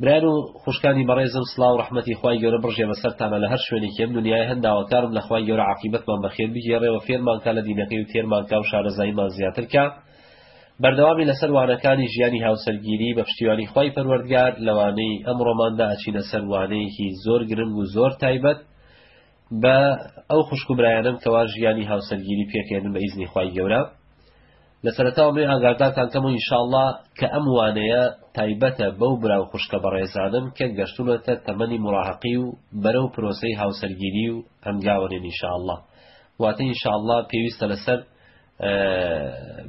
برایان و خوشکانی بەڕێزم سڵاو ڕەحمەتی خوای گەورە بڕژێ بەسەرتانا لەهەر شوێنێکی ئەم دونیایە هەن داواکارم لە خوای گەورە عاقیبەتمان بەخێر بگێڕێ و فێرمان کا لە دینەکەی و تێرمان کا و شارەزاییمان زیاتر کا بەردەوامی لەسەر وانەکانی ژیانی هاوسەرگیری بە پشتیوانی خوای پەروەردگار لەوانەی ئەمڕۆماندا ئەچینە سەر وانەیەکی زۆر گرنگ و زۆر تایبەت بە ئەو خوشک و برایانم کەوا ژیانی هاوسەرگیری پێکێنن بە ئیزنی خوای گەورە لە سەرەتاوە بێ ئاگاردانتان کەم و ان شاء اللە کە ئەم وانەیە تایبەتە بەو برا و خوشکە بەڕێزانەن کە گەشتونەتە تەمەنی موڕاهەقی و بەرەو پرۆسەی هاوسەرگیری و هەنگاوەنێن ان شاء اللە واتە ان شاء اللە پێویستە لەسەر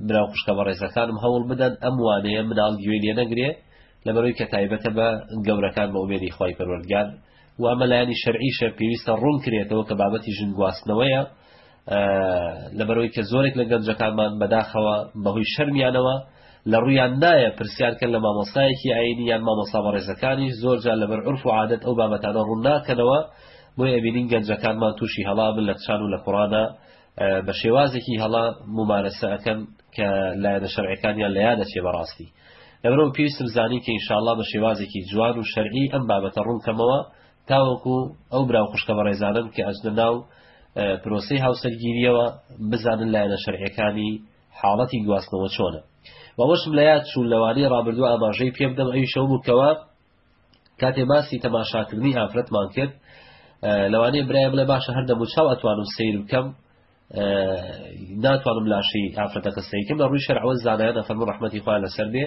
برا و خوشکە بەڕێزەکانم هەوڵ بدەن ئەم وانەیە مناڵ گوێی لێ نەگرێ لەبەرەوەی کە تایبەتە بە گەورەکان بە ئومێدی خوای پەروەردگار و ئەمە لایەنی شەرعیشە پێویستە ڕوون کرێتەوە کە بابەتی ژن گواستنەوەیە لەبەرەوەی کە زۆرێک لە گەنجەکانمان بەداخەوە بەهۆی شەرمیانەوە لە ڕویان نایە پرسیارکەن لە مامۆستایەکی ئاینی یان مامۆستا بەڕێزەکانی زۆرجار لەبەر عرف و عادەت ئەو بابەتانە ڕوون ناکەنەوە بۆی ئەبینین گەنجەکانمان تووشی هەڵابن لە کچان و لە کوڕانە بە شێوازێکی هەڵە مومارەسە ئەکەن کە لایەنە شەرعەکانیان لە یاد دەچێ بەڕاستی لەبەرەوە پێویستم زانی کە ئینشاءاللە بە شێوازێکی جوان و شەرعی ئەم بابەتە ڕوونکەمەوە تاوەکو ئەو برا و خوشکە بەڕێزانن کە ئەجنە ناو پرۆسی هاوسەرگیریەوە بزانن لایەنە شەرعەکانی حاڵەتی گواستنەوە چۆنە بەوەشم لە یاد چوون لەوانی ڕابردوو ئاماژەی پێبدەم ئەویشەو بووکەوە کاتێ باسی تەماشاکردنی ئافرەتمان کرد لەوانەیە برای بڵێ باشە هەر دەموچاو ئەتوانم سیر بکەم ناتوانم لاشی ئافرەتەکە سیکم لە ڕووی شەرعوە زانایان ئەفەرمە ڕحمەتی خوا لەسەر بێ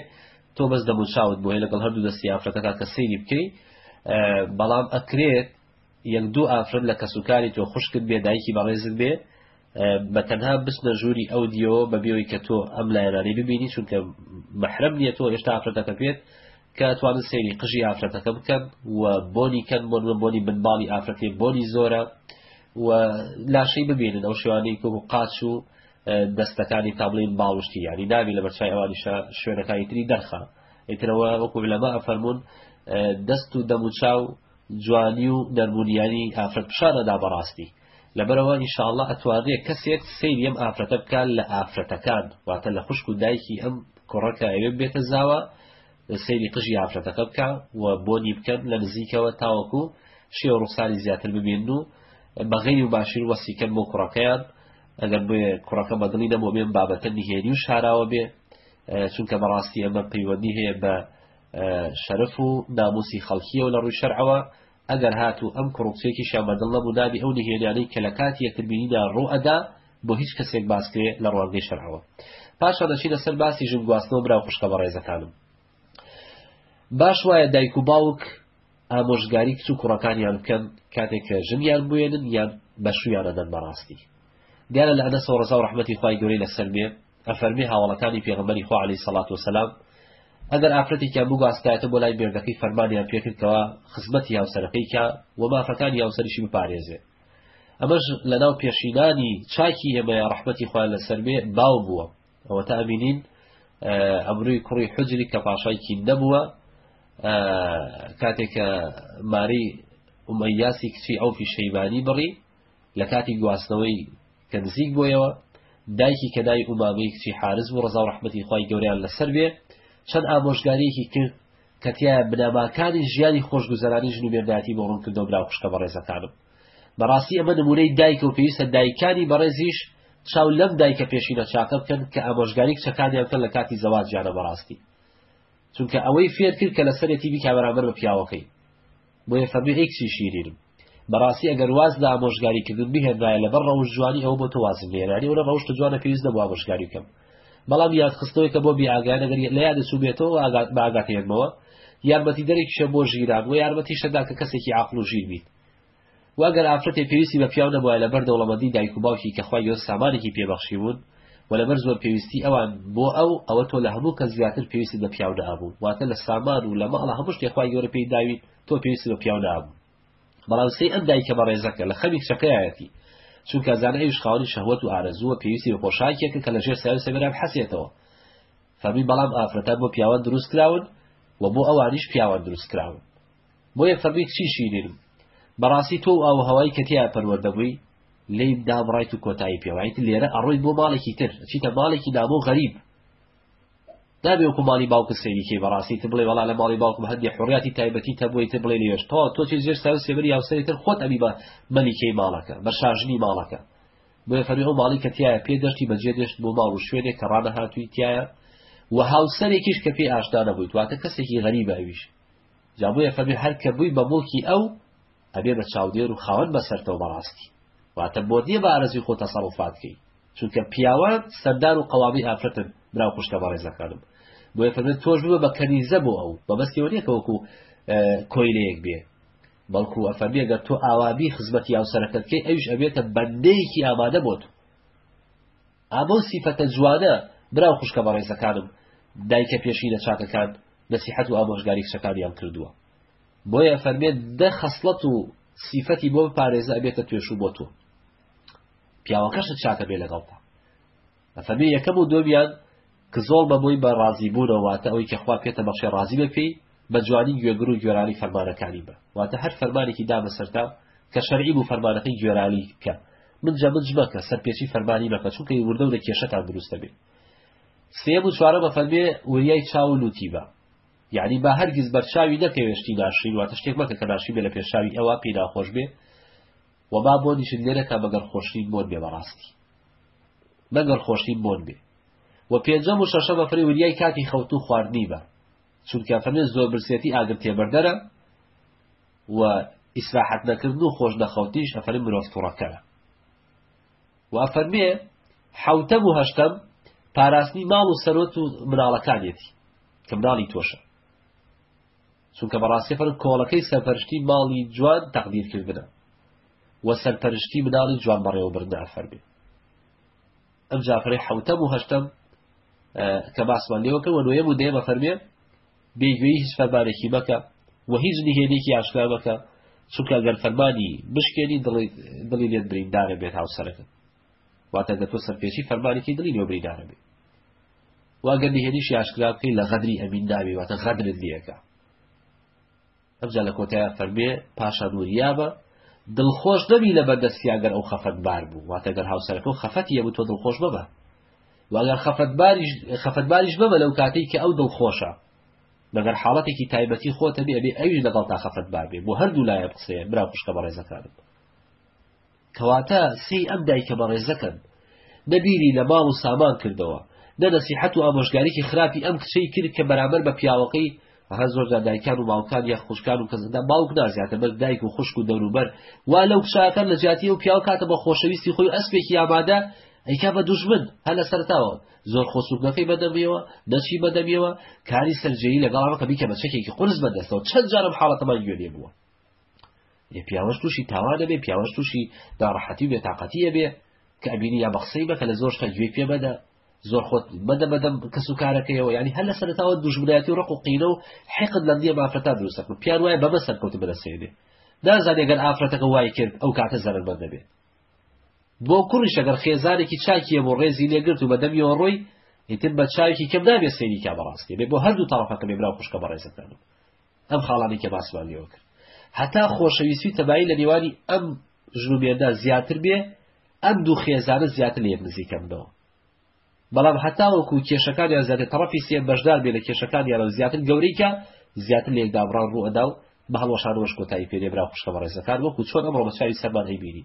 تۆ بەس دەموچاوت بۆی لەگەڵ هەردوو دەستی ئافرەتەکە کە سیری بکەی بەڵام ئەکرێت یەک دوو ئافرەت لە کەس و کاری تۆ خوشکت بێ دایکی بەڕێزت بێ بە تەنها بچنە ژووری ئەودیوەوە بە بێەوەی کە تۆ ئەم لایەنانی ببینی چونکە مەحرەم نییە تۆ هێشتا ئافرەتەکە پێێت کە توانن سەیری قژی ئافرەتەکە بکەن و بۆنی کەن بۆن بە بۆنی بنباڵی ئافرەتی بۆنی زۆرە و لاشەی ببینن ئەو شوانەی کۆ و قاچ و دەستەکانی تابلین باڵشتی یاری ناوی لە بەرچای ئەوانیشە شوێنەکانی تری دەرخە ئیترەوە وەکو لەمە ئەفەرمونون دەست و دەموچاو جوانی و نەرمونیانی ئافرەت پشان ئەدا بەڕاستی لەبەرئەوە ان شاء اللە ئەتوانرێ کەسێک سەیری ئەم ئافرەتە بکا لە ئافرەتەکان واتە لە خوشک و دایکی ئەم کوڕە کە ئەوێ بێتە زاوا سەیری قژی ئافرەتەکە بکا و بۆنی بکەن لە نزیکەوە تاوەکو شێ و ڕوخساری زیاتر ببێن و بەغەی و باشیر وەسیکەن بۆ کوڕەکەیان ئەگەر بێ کوڕەکە بەدڵی نەبوو بێن بابەتە نهێنی و شاراوە بێ چونکە بەڕاستی ئەمە پەیوەندی هەیە بە شەرەف و ناموسی خەڵکیەو لە ڕوی شەرعەوە ئەگەر هاتوو ئەم کڕوپسێکیشیان بەدڵ نەبوو نابی ئەو نهێنیانەی کە لە کاتی یەکتربینیدا ڕوو ئەدا بۆ هیچ کەسێک باس کرێ لە ڕوانگەی شەرعەوە پاشان دەچینە سەر باسی ژن گواستنەوە برا و خوشکە بەڕێزەکانم باش وایە دایک و باوک ئامۆژگاری کچ و کوڕەکانیان بکەن کاتێک کە ژنیان بێنن یان بەشویانەدەن بەڕاستی دیارە لە ئەنەسەوە ڕزا و ڕحمەتی خی گەوری لەسەر بێ ئەفەرمێ هاوەڵەکانی پێغەمبەری خوا عەلەیهی سەڵات وەسەلام ئەگەر ئافرەتێکیان بگواستایەتە بۆ لای مێردەکەی فەرمانیان پێکرد کەوا خزمەتی یاوسەرەکەی کا و مافەکانی یاوسەریشی بپارێزێ ئەمەش لەناو پێشینانی چاکی ئێمەیە ڕەحمەتی خۆیان لەسەر بێ باو بووە ئەوە تا ئەبینین ئەمروی کوڕی حجری کە پاشایکی نەبووە کاتێکە ماری ئومەیاسی کچی ئەو فیشەیبانی بڕی لە کاتی گواستنەوەی کە نزیک بۆیەوە، دایکی کە ناوی ئومامەی کچی حارس بوو ڕەزاو ڕەحمەتی خوای گەورەیان لە سەر بێ، چەند ئامۆژگاریەکی کرد کە تیایە بنەماکانی ژیانی خۆشگوزەرانی ژن و مێردایەتی بۆ ڕوون کردەوە برا و خوشکە بەڕێزەکانم بەڕاستی ئەمە نمونەی دایکە و پێویستە دایکانی بەڕێزیش چاو لەم دایکە پێشینە چاکە بکەن کە ئامۆژگاری کچەکانیان بکەن لە کاتی زەواجیانە بەڕاستی چونکە ئەوەی فێر کرد کە لەسەرێتی بیکا بەرامبەر بە پیاوەکەی بۆیە فەرمی ئەی کچی شیرینم. بەڕاستی ئەگەر واز لە ئامۆژگاری کردن بهێنایە لەبەر ڕەوشت جوانی ئەوە بۆ تۆ وازم لێ هێنا یانی ئەو لە ڕەوشت و جوانە پێویست نەبوو ئامۆژگاری بکەم بەڵام یاد خستەوەی کە بۆ بێئاگایان ئەگەر لە یادە چوو بێتەوە ئاگات بە ئاگات هێنمەوە یارمەتی دەرێکیشە بۆ ژیران و یارمەتیشەدا کە کەسێکی عاقڵ و ژیر بیت وە گەر ئافرەتێ پێویستی بە پیاو نەبوایە لەبەر دەوڵەمەندی دایک و باوکی کە خوای گەورە سامانێکی پێ بەخشیبوون و لەبەر زۆر پێویستی ئەوان بۆ ئەو ئەوە تۆ لە هەموو کەس زیاتر پێویستت بە پیاو نەئەبوو واتە لە سامان و لە ماڵە هەموو شتێ خوای گەورە پێی داویت تۆ پێویستت بە پیاو نەئەبوو بەڵام سەی ئەم دایکە بەڕێزەکە لە خەمی کچەکەیایەتی چونکە ئەزانە ئەویش خاوەنی شەهوەت و ئارەزووە پێویستی بە پۆشاکێکە کە لە ژێر سایەی سەبێرا بحەسێتەوە فەرمی بەڵام ئافرەتان بۆ پیاوان دروست کراون و بۆ ئەوانیش پیاوان دروست کراون بۆیە فەرمووی کچی شیرینم بەڕاستی تۆ و ئاووهەوای کە تێیا پەروەردە بووی لێیم دابڕایت و کۆتایی پێ بەیت لێرە ئەڕۆیت بۆ ماڵێکی تر ئەچیتە ماڵێکی نامۆ و غەریب نابێ وەکو ماڵی باوکت سەیری کەی بەڕاستی تر بڵێ وەڵا لە ماڵی باوکم هەندێ حڕیاتی تایبەتی تەبووی تر بڵێ لێش تەوا تۆ چی زێر ساوی سێبەری یاوسەری تر خۆت ئەبی بە مەلیکەی ماڵەکە بە شاژنی ماڵەکە بۆیە فەرمی ئەو ماڵی کە تایە پێ دەشتی بەجێ دێشت بۆ ماڵ و شوێنێک کە ڕانە هاتووی تایە و هاوسەرێکیش کە پێی ئاشنا نەبوویت واتە کەسێکی غەریبە ئەویش جا بۆیە فەرمی هەر کە بووی بە موڵکی ئەو ئەبێ بە چاودێر و خاوەن بەسەرتەوە بەڕاستی واتە بۆت نییە بە ئارەزوی خۆ تەسەڕوفات کەی چونکە پیاوان سەردار و قەوامی ئافرەتن برا و خوشکە بەڕێزەکانم بۆیە فەرمێت تۆش ببە بە کەنیزە بۆ ئەو بەبەستەوە نییە کە وەکو کۆیلەیەک بێ بەڵکو ئەفەرمی ئەگەر تۆ ئاوابی خزمەتی یاوسەرەکەتکەی ئەوش ئەبێتە بەندەیەکی ئامادە بۆ تو ئا بەو سیفەتە جوانە برا و خوشکە بەڕێزەکانم دایکە پێشینە چاکەکان نەسیحەت و ئامۆژگاری کچەکانیان کردووە بۆیە فەرمێ دە خەسڵەت و سیفەتی بۆ بپارێزە ئەبێتە توێشوو بۆ تۆ پیاوەکەشت چاکە بێ لەگەڵتا ئەفەرمی یەکەم و دۆمیان ک زۆڵ بە بۆی بە ڕازی بوونەوە واتە ئەوەی کە خوا پێتە بەخشێ ڕازی بە پێی بە جوانی گوێگر و گوێرانی فەرمانەکانی بە واتە هەر فەرمانێکی دا بە سەرتا کە شەرعی بوو فەرمانەکەی گوێرانی کە من جە منج مەکە سەرپێچی فەرمانی مەکە چونکە ی وردە ورە کێشەتان دروست دەبێ سێم و چوارە بە فەرمێ وریای چاو و لوتی بە یعنی با هەرگیز بەرچاوی نەکەوێشتی ناشرین واتە شتێک مەکە کە ناشرین بێ لە پێشاوی ئەوە پێی ناخۆش بێ وە با بۆنیشت لێ نەکا مەگەر خۆشنین بۆن بێ بەڕاستی مەگەر خۆشنین بۆن بێ وە پێنجەم و شەشەم ئەفەرمی وریای کاتی خەوتن و خواردنی بە چونکە ئەفەرمێ زۆر برسێتی ئاگر تێبەردەرە و ئیسراحەت نەکردن و خۆش نەخەوتنیش ئەفەرمی مرۆڤ توڕەکەرە و ئەفەرمێ حەوتەم و هەشتەم پاراستنی ماڵ و سەرۆت و مناڵەکانیەتی کە مناڵی تۆشە چونکە بەڕاستی خۆر کۆڵەکەی سەرپەرشتی ماڵی جوان تەقدیرکردنە و سەرپەرشتی مناڵی جوان بەڕێوەبردە ئەفەرمێ ئەم جافرەی حوتەم و هەشتم کە باسمان لێوە کرد و نوێ و دێمە فەرمێ بێگوێی هیچ فەرمانێکی مەکە و هیچ نهێنێکی ئاشکرا مەکە چونکە گەر فەرمانی بشکێنی دڵی لێت بریندارە بێت هاوسەرەکە واتە گەر تۆ سەرپێچی فەرمانێکی دڵی نێو بریندارە بێ واگەر نهێنیشی ئاشکرا بکەی لە غەدری ئەمین ناوی واتە غەدرت لێکە ئەمجا لە کۆتای فەرمێ پاشا نوریابە دڵخۆش نەبی لە بەردەستیا گەر ئەو خەفەت بار بوو واتەگەر هاوسەرەکە و خەفەتی یەبوو تۆ دڵخۆش بەبە واگەر خەفەتباریش بەبە لەو کاتێک کە ئەو دڵخۆشە مەگەر حاڵەتێکی تایبەتی خۆتە بێ ئەبێ ئەوی لەگەڵ تا خەفەت بابێ بۆ هەردوو لایە قسەیە برا خوشکە بە ڕێزەکانم کەواتە سێی ئەم دایکە بەڕێزەکەن نە بیری لە ماڵ و سامان کردەوە نە نەسیحەت و ئامۆژگاریی خراپی ئەم کچەی کرد کە بەرامبەر بە پیاوەکەی ئەها زۆر جار دایکان و باوکان یا خوشکان و کەسدا باوک نازیاتە بەر دایک و خوشک و دەوروبەر وا لەو کچاکەن لە جیاتی ئەو پیاو کاتە بە خۆشەویستی خۆی و ئەسپێکی ئامادە ئەیکا بە دوژمن هە لە سەرتاوە زۆر خۆسوکەکەی بەدەمیەوە دەچی بەدەمیەوە کاری سەرجەیی لەگەڵامەکە بیکە بە چەکێکی قرس بەدەستەوە چەند جارم حاڵەتەمان گوێنێ بووە ئێ پیاوەش توشی تاوان ئەبێ پیاوەش توشی ناڕەحەتی و بێتاقەتی ئەبێ کە ئەبینی یا بەقسەی مەکە لە زۆر شتا گوێی پێ مەدە زۆر خۆت مەدە بەدەم کەس و کارەکەیەوە ینی هەر لە سەرتاوە دوژمنایەتی و ڕق و قینە و حقت لە نیە مافرەتا دروستەکە پیان وایە بەمە سەرکەوت بەدەسێنێ نازانێ گەر ئافرەتەکە وای کرد ئەو کاتە زەرمە دەبێت بۆ کوڕیش ئەگەر خێزانێکی چاکیە بۆ ڕێزی لێگرت و بەدەمیەوە ڕۆی ئیتر بە چاوێکی کەم نابێ سەیری کا بەڕاستی بێ بۆ هەردوو تەڕەفەکە بێ برا خوشکە بەڕێزەکانم ئەم خاڵانەی کە باسمان لێوە کرد هەتا خۆشەویستی و تەبایی لە نێوانی ئەم ژن و مێردە زیاتر بێ ئەم دوو خێزانە زیاتر لە یەک نزیکەمنەوە بەڵام هەتاوەکو کێشەکانیان زیاتر تەڕەفی سێ بەشدار بێ لە کێشەکانیانەوە زیاتر گەورەیکە زیاتر لە یەکدابڕان ڕووەدا و بە هەڵوەشانەوەش کۆتایی پێێ برا خوشکەمە ڕێزەکان وەکو چۆن ئەمڕۆ بە چاوی سەرمان هەیبیری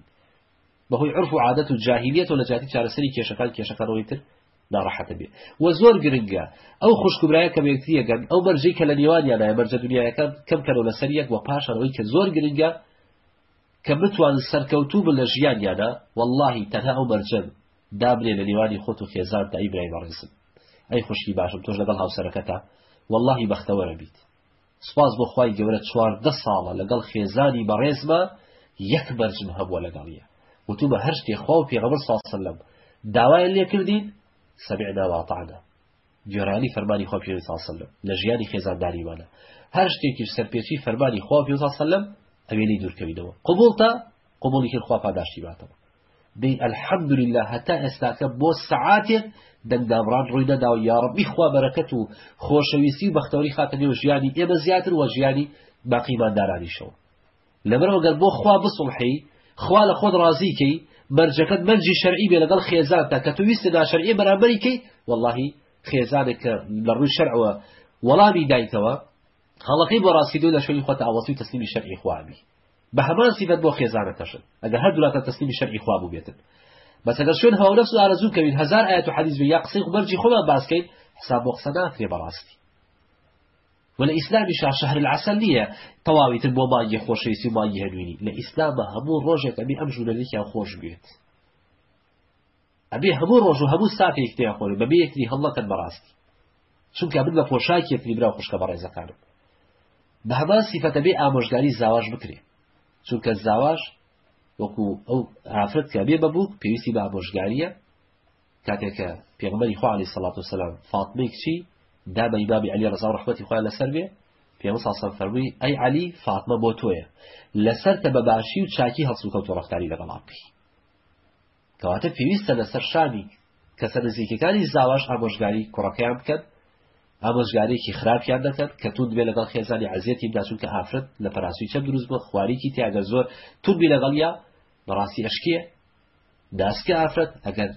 بەهۆی عورف و عادەت و جاهیلیەتەوە لە جیاتی چارەسەری کێشەکان کێشەکان ئەوەی تر ناڕەحەت دەبێت وە زۆر گرنگە ئەو خوشک و برایە کە بە یەکتری یەکەن ئەو مەرجەی کە لە نێوانیانایە مەرجە دنیایەکان کەم کەرەوە لەسەر یەک وە پاشان ئەوەی کە زۆر گرنگە کە بتوانن سەرکەوتوو بن لە ژیانیانە واللهی تەنها ئەو مەرجەن دابنێ لە نێوانی خۆت و خێزانتە ئەی برای بەڕێزم ئەی خوشکی باشم تۆش لەگەڵ هاوسەرەکەتە واللهی بەختەوەرە بیت سوپاس بۆ خوای گەورە چواردە ساڵە لەگەڵ خێزانی بەڕێزمە یەک مەرجم هەبووە لەگەڵیە وتومە هەر شتێ خوا و پێغەمبەر صلی الله علیه و سلم داوایان لێ کردین سمعنا واطعنا گۆرانی فەرمانی خوا پێغەمبەر صلی الله علیه و سلم لە ژیانی خێزانداریمانە هەر شتێکیش سەرپێچی فەرمانی خوا و پێغەمبەر صلی الله علیه و سلم ئەوێنی دوورکەوینەوە قبولتە قبولی کرد خوا پاداشتی باتەوە دەی الحمدللە هەتا ئێستاکە بۆ سەعاتێک دەنگ دابڕان ڕووی نەداوە یاڕەبی خوا بەرەکەت و خۆشەویستی و بەختەوەری خاتە نێو ژیانی ئێمە زیاتر وە ژیانی باقیماندارانیشەوە لەبەرەوە گەر بۆ خوا بسڵحی خوا لە خۆت ڕازیکەی مەرجەکەت مەرجی شەرعی بێ لەگەڵ خێزانتا کە تو ویستە ناشەرعی بەرامبەریکەی واللهی خێزانێک کە لە ڕووی شەرعەوە وەڵامی دایتەوە هەڵەکەی بۆ ڕاستکردو لە شوێنی خۆت ئاوەسی تەسلیمی شەرعی خوابی بە هەمان سیفەت بۆ خێزانەکەشن ئەگەر هەردوو لاتان تەسلیمی شەرعی خوا بووبێتن بەس ئەگەر شوێن هەوا و نەفس و ئارەزوو بکەوین هەزار ئایەت و حەدیث بێ یا قسەی مەرجی خۆمان باس کەین حساب بۆ قسە ناکرێ بەڕاستی وە لە ئیسلامی شا شەهر العسل نییە تەواوی تر بۆ مانگی خۆشەویستی و مانگی هەنوینی لە ئیسلامە هەموو ڕۆژێک ئەبی ئەم ژوورەلێکیان خۆش بێت ئەبێ هەموو ڕۆژ و هەموو ساتێک تێیا خۆێ و بەبێ یەکتری هەڵنەکەن بەڕاستی چونکە من بە پۆشاکی یەکتری برا و خوشکە بەڕێزەکانم بە هەمان سیفەتە بێ ئامۆژگاری زاواش بکرێ چونکە زاواش وەکو ئەو ئافرەت کە بێ بەبووک پێویستی بە ئامۆژگاریە کاتێکە پێغمەری خوالی سەڵات و سەسلام فاتمی کچی دا بە ئیمامی علی ڕزا و ڕحمەتی خۆیان لەسەر بێ پێوە ساسان فەرمووی ئەی علی فاتمە بۆ تۆیە لەسەر تە بە باشی و چاکی هەڵسوکەوت و ڕفتاری لەگەڵا بکەی کەواتە پێویستە لەسەر شانی کەسە نزیکەکانی زاواش ئامۆژگاری کوڕەکەیان بکەن ئامۆژگارێکی خراپیان دەکەن کە تون بێ لەگەڵ خێزانی عزیەتی بدا چونکە ئافرەت لە پەراسوی چەند دروست بۆ خواریکی تیاگە زۆر توربی لەگەڵیا بەڕاستی ئەشکێ داسکە ئافرەت ئەگەر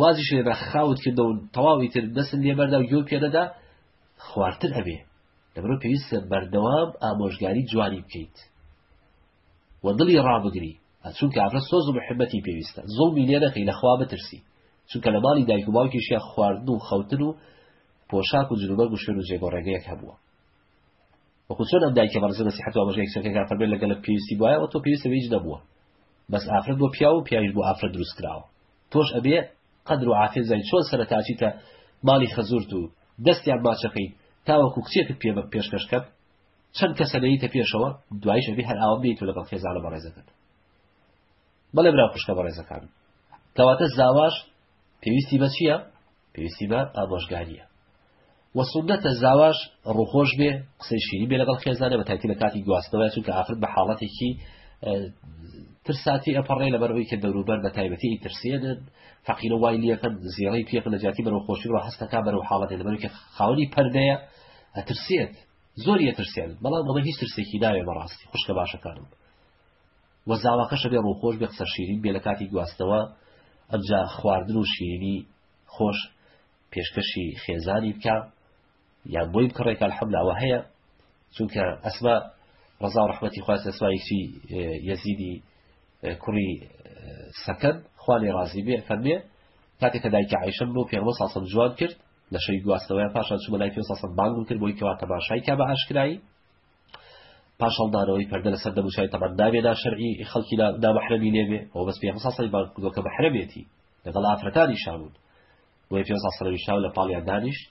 وازیش لێدا خاوت کردەوە تەواوی تر دەسن لێبەردا و گۆ پێدەدا خوارتر ئەبێ لەبرۆ پێویستە بەردەوام ئامۆژگاری جوانی بکەیت و دڵی ڕابگری ئە چونکە ئافرەت سۆز و محبەتی پێویستە زوڵمی لێ نەکەی لە خوا بترسی چونکە لە ماڵی دایک و باوکیشیا خواردن و خەوتن و پۆشاک و جلوبەرگ و شوێن و جێگۆ ڕێگەیەک هەبووە وەکو چۆن ئەم دایکە بەڕزە نەسیحەت و ئاماژەیەک چەکەکە فەرمێ لە گەلت پێویستی بوایە و تۆ پێویستە هیچ نەبووە بەس ئافرەت بۆ پیاو و پیاویش بۆ ئافرەت دروست کراوە تۆش ئەبێ قدر و عافێت زای چۆن سەرتاچیتە ماڵی خەزورت و دەستیان ماچەکەی تاوەکو کچێکت پێ پێشکەشکەم چەند کەسە دەیتە پێشەوە دوایش ئەبێ هەر ئاوا بێیتەوە لەگەڵ خێزانە بەڕێزەکەت بەڵێ برا خوشکە بەڕێزەکان کەواتە زاواش پێویستی بە چییە پێویستی بە ئامۆژگاریە و سنەتە زاواش ڕوخۆش بێ قسەی شیری بێ لەگەڵ خێزانە بە تاکی لە کاتی گواستنەوە چونکە ئافرەت بە حاڵەتێکی ترساتی ئەپەڕێ لە بەرەوەی کە دەوروبەر بە تایبەتی ترسێنن فەقیرە وای لیەکەن زیێڕی پێکن لە جیاتی بەرەو خۆشی ڕ هەستەکە بەرەو حاڵەتێ لەبەرکە خاوەنی پەردەیە ئەترسێت زۆر یەترسێن بەڵام ئەمە هیچ ترسێکی ناوێ بەڕاستی خوشکە باشەکانم وە زاواکەشە بێ ڕووخۆش بێ قسە شیرین بێ لە کاتی گواستنەوە ئەمجا خواردن و شیرینی خۆش پێشکەشی خێزانی بکە یان بۆی بکڕێک الحەمداوە هەیە چونکە ئەسما ڕزا و ڕحمەتی خواست ئەسمایکی یەزیدی کوڕی سەکەن خوانی ڕازی بێ فەرمێ کاتێکە دایکە عیشم بۆ پێغمە ساسم جوان کرد لە شەوی گواستنەوەیان پاشان چوومە لای پێ و سەسەم بانگم کرد بۆی کەوا تەماشای کا بە ئاشکرایی پاش هەڵدانەوەی پەردە لەسەر دەموچای تەمان نابێ ناشەرعی خەڵکی نامەحرەمی لێبێ ئەو بەس پێ سەسەی بانگ کردووە کە مەحرەمێتی لەگەڵ ئافرەتانی شابوون بۆی پێ سەسەوی شاو لە پاڵیان دانیشت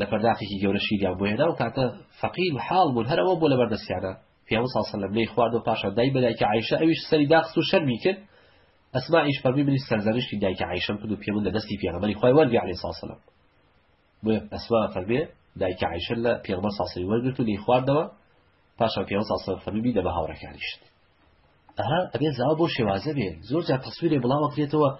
لە پەرداخێکی گەورە شیریان بۆ هێنا و کاتە فەقی و حاڵ بوون هەرەوە بۆ لەبەردەستیانە پێ سەسە لە بنەی خوارد و پاشان دای بەلایکە عیشە ئەویش سەری داخست و شەرمی کرد ئەسما ئیش فەرمی منیش سەرزەنشتی دایکی عائیشەم کرد و پێ من لە دەستی پێغەمبەری خوای وەرگری علی سڵ سلام بۆیە ئەسما فەرمێ دایکی عائیشە لە پێغەمبەر ساسری وەرگرت و لی خواردەوە پاشان پێغەمبەر ساسری فەرمی بی دەبە هاوڕەکانیشت ئەها ئەبێ زاوا بۆ شێوازە بێ زۆر جا تەسویرێ بڵاوە کرێتەوە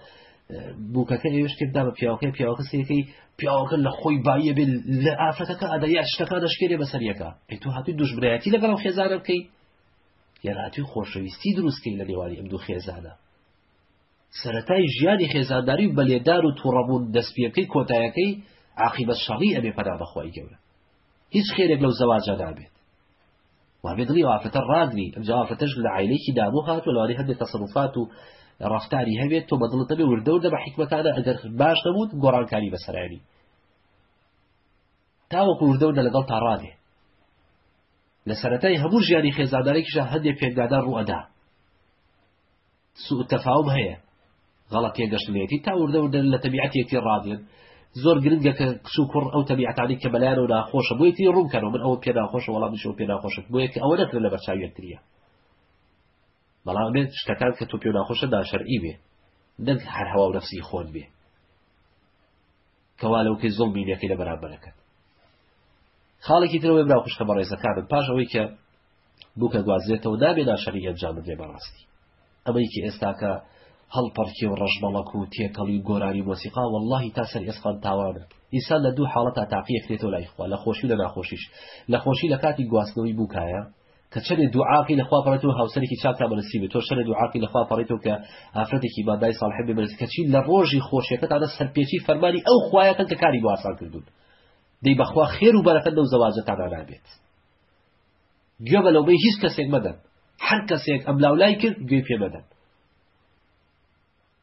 بووکەکە ئێوش تێدا بە پیاوەکەی پیاوەکە سێکەی پیاوەکە لە خۆی باە بێت لە ئافرەتەکە ئەدا یا شتەکە دەشکێنێ بەسەریەکە ئەی تو هاتی دوژبرایەتی لەگەڵ خێزانە بکەیت یاراتوی خۆشەویستی دروستکەی لە نێوانی ئەم دوو خێزانە سەتای ژیانی خێزانداری و بەلێدار و توڕەبوون دەست پێبکەی کۆتایەکەی عقیبە شەڕی ئەبێ پەنا بەخوای گەورە هیچ خێرێک لەو زەواجە نابێت وابێ دڵی وافەتە ڕاگری ئەم جوافەتەش لە عیلێکی دابوو هات و لەوانی هەندێک تەسەرفات و ڕفتاری هەبێت تۆ بەدڵت بێ وردەوردە بە حیکمەکانە ئەگەر باش نەبووت گۆڕانکاری بەسەرانی تاوەکو وردەوردە لەگەڵ تا ڕادێ لە سەرەتای هەموو ژیانی خێزاندارێکیشدا هەندێ پێکدادان ڕووئەدا سوء تەفاوم هەیە غەڵەت تێگەشتنێتی تا وردە وردە لە تەبیعەتێتی ڕادێن زۆر گرنگە کە کچ و کوڕ ئەو تەبیعەتانی کە بەلایەن و ناخۆشە بۆیتی ڕوونکەەوە من ئەوە پێ ناخۆشە وەڵام نیشەوە پێ ناخۆشە بۆیە کە ئەوە نەکرێت لە بەرچاو یەکتریە بەڵام بێت شتەکان کە تۆ پێ ناخۆشە ناشەرعی بێ نەک هەر هەوا و نەفسی خۆت بێ کوا لەو کەی زوڵمی لەکەی لە بەرامبەرەکەت خاڵێکی ترەوەی برا خوشکە بەڕێزەکانم پاش ئەوەی کە بووکە گوازرێتەوە نابێ ناشەری ئەنجام بدرێ بەڕاستی ئەمەیکی ئێستاکە هەڵپەڕکی و ڕەشبەڵک و تێکەڵی گۆرانی مۆسیقا واللهی تا سەر ئێسقان تاوانە ئیسان لە دوو حاڵەتا تاقیەکرێتەوە لای خوا لە خۆشی لە ناخۆشیش لە خۆشی لە کاتی گواستنەوەی بووکایە کە شەرێ دووعاقی لە خوا پەڕێتەوە هاوسەرێکی چاکتان بە نسیبێ تۆ شەرێ دووعاقی لە خوا پەڕێتەوە کە ئافرەتێکی ئیمانداری ساڵحێ بێ بەرز کەچی لە ڕۆژی خۆشیەکەتانە سەرپێچی فەرمانی ئەو خوایەکەن کە کاری بۆ ئاسان کردوون دەی بەخوا خێر و بەرەکەت لەو زەواجەتانا نابێت گوێ بە لەوبەی هیچ کەسێک مەدەن هەر کەسێک ئەم لاولای کرد گوێ پێ مەدەن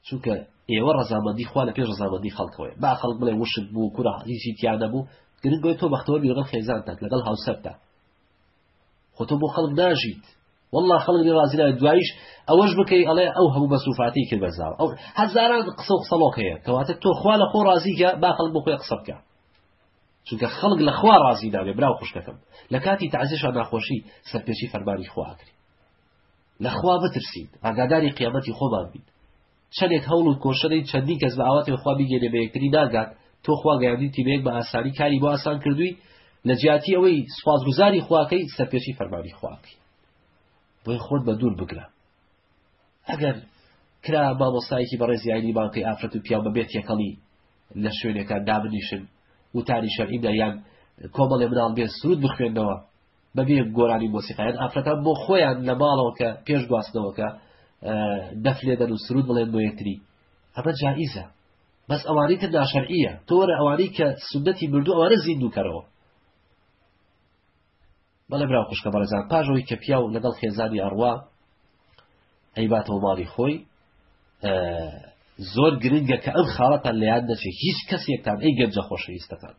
چونکە ئێوە ڕزامەندی خوا لە پێش ڕزامەندی خەڵکەوەی با خەڵک بڵێ وشت بوو کورە هیچی تیانە بوو گرنگۆی تۆ بەختەوە لەگەڵ خێزانتان لەگەڵ هاوسەرتان خۆ تۆ بۆ خەڵک ناژیت والله خەڵک لێ ڕازی نابێت دوایش ئەوەش بکەی ئەڵێ ئەو هەموو مەسروفاتی کرد بەزاوە ئەو هەزاران قسە و قسەڵۆک هەیە کەواتە تۆ خوا لە خۆ ڕازیکە با خەڵک بۆ خۆی قسە بکە چونکە خەڵک لە خوا ڕازی نابێ برا و خوشکەکەم لە کاتی تازیشا ناخۆشی سەرپێچی فەرمانی خواکری لەخوا بترسین ئاگاداری قیامەتی خۆمان بین چەنێک هەوڵ و کۆشەری چەندین کەس بە ئاواتێ خوا بیگەێنێ بە یەکتری ناگات، تۆ خوا گەیاندیتی بە یەک بە ئاسانی کاری بۆ ئاسان کردووی، لە جیاتی ئەوەی سوپاسگوزاری خوا کەی سەرپێچی فەرمانی خوا بکەی. بۆیە خۆت بە دوور بگرە. ئەگەر کرا مامۆستایەکی بەڕێزی عینی بانکەی ئافرەت و پیاو بەبێت یەکەڵی لە شوێنەکان دابنیشن وتاری شەرعی دایان کۆمەڵێ مناڵ بێ سرود بخوێندەوە بەبێ گۆرانی مۆسیقایان ئافرەتان بۆ خۆیان لە ماڵەوە کە پێش گواستنەوەکە دەف لێدەن و سرود بڵێن بۆ یەکتری ئەمە جائیزە بەس ئەوانەی تر ناشەرعیە تۆرە ئەوانەی کە سنەتی مردو ئەوانە زیندوو کەرەوە بەڵێ برا خوشکە بەڕێزان پاژەوەی کە پیاو لەگەڵ خێزانی ئەڕوا ئەیباتەوە ماڵی خۆی زۆر گرنگە کە ئەم خاڵەتان لەیان دەچێت هیچ کەسێکتان ئەی گەنجە خۆشەویستەکان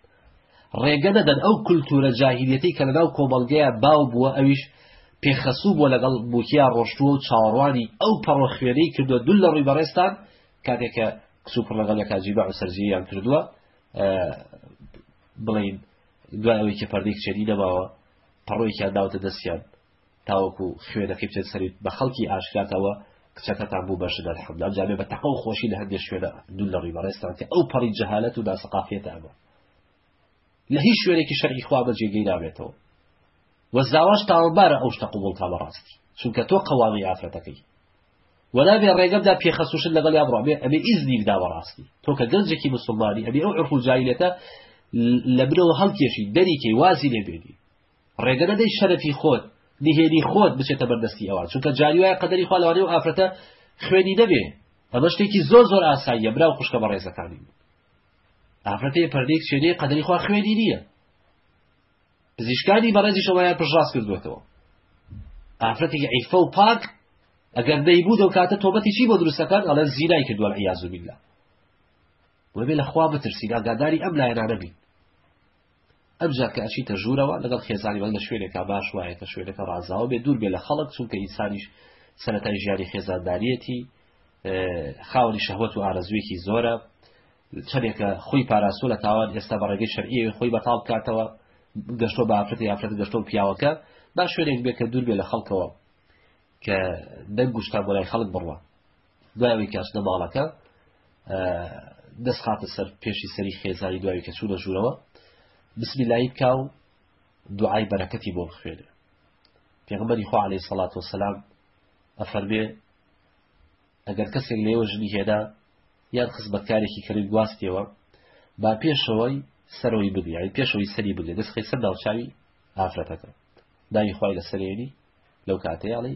ڕێگە دەدەن ئەو کولتورە جاهیلەتی کە لەناو کۆمەلگەیە باو بووە ئەویش پێخەسوو بۆ لەگەڵ بوکیا ڕۆشتووە و چاڕوانی ئەو پەڕۆ خوێنەی کردو دول لە ڕووی بەڕێستان کاتێکە کسوپ ڕەگەڵەکە جیبا و سەرجیان کردووە بڵین دوای ئەوەی کە پەردەی کچێنی نەماوە پەڕۆیکیان داوتە دەستیان تاوەکو خوێنەکەی بچێتە سەری بە خەڵکی ئاشکراتەوە کچەکەتان بوو بە ژنە الحمد ئەمجا بێ بە تەقە و خۆشی لە هەندێ شوێنە دوور لە ڕووی بەڕێزتان کە ئەو پەڕی جەهالەت و ناسەقافیەتە ئەمە لە هیچ شوێنێکی شەرعی خوا بە جێگەی نابێتەوە و زاواش تاوەبارە ئەو شتە قوبوڵ کا بەڕاستی چونکە تۆ قەوامی ئافرەتەکەی وەنابێ ڕێگەمدا پێخەسوشت لەگەڵ یا بڕامێ ئەمێ ئیزنی بدا بەڕاستی تۆ کە گەنجێکی مسلمانی ئەبێ ئەو عرف و جایلێتە لە برەوە هەڵکێشی دەریکەی وازی لێ بێنی ڕێگە نەدەی شەرەفی خۆت، نهێنی خۆت بچێتە بەر دەستی ئەوان، چونکە جاری وایە قەدەری خوا لەوانەیە ئەو ئافرەتە خوێنی نەبێ، ئەمە شتێکی زۆر زۆر ئاساییە برا و خوشکە بەڕێزەکانی من. ئافرەتێ پەردەی کچێنێ قەدەری خوا خوێنی نییە. پزیشکانی بەڕێزیش ئەوەیان پشتڕاست کردووەتەوە. ئافرەتێکی عیفە و پاک ئەگەر نەیبوو دەو کاتە تۆبەتی چی بۆ دروستەکان ئەڵێن زینای کردووە عیاز بالله. وەبێ لە خوا بترسین ئاگاداری ئەم لایەنانە بین. ئەمجا کە ئەچیتە ژوورەوە لەگەڵ خێزانی بەڵام لە شوێنێکا باش وایە کە شوێنەکە ڕازاوە بێت دوور بێت لە خەڵک چونکە ئینسانیش سەرەتای ژیانی خێزانداریەتی خاوەنی شەهوت و ئارەزوێکی زۆرە چەندێکە خۆی پاراستو لە تاوان ئێستا بە ڕێگەی شەرعی خۆی بەتاڵ بکاتەوە گەشتۆ بافرەت یافرەت گەشتۆ پیاوەکە با شوێنێک بێت کە دوور بێ لە خەڵکەوە کە دەنگشتا بۆ لای خەڵک بڕوە دوای ئەوەی کە ئەچنە ماڵەکە دەست خاتە سەر پێشی سەری خێزانی دوای کە چوونە ژوورەوە بسمی لای بکا و دوعای بەرەکەتی بۆ بخوێنێ پێغمەری خوا عليه سەڵات وسلام ئەفەرمێ ئەگەر کەسێک لێوە ژنی هێنا یان خزمەتکارێکی کەری گواستیەوە با پێشەوەی سەرەوەی بگری یعنی پێشەوەی سەری بگرێ دەست خەی سەر ناوچوی ئافرەتەکە داوی خی لە سەرێنی لەو کاتەیاڵی